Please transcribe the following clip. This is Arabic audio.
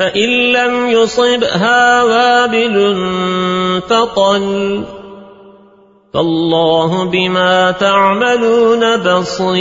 فإن لم يصبها وابل فطل. فالله بما تعملون بصير.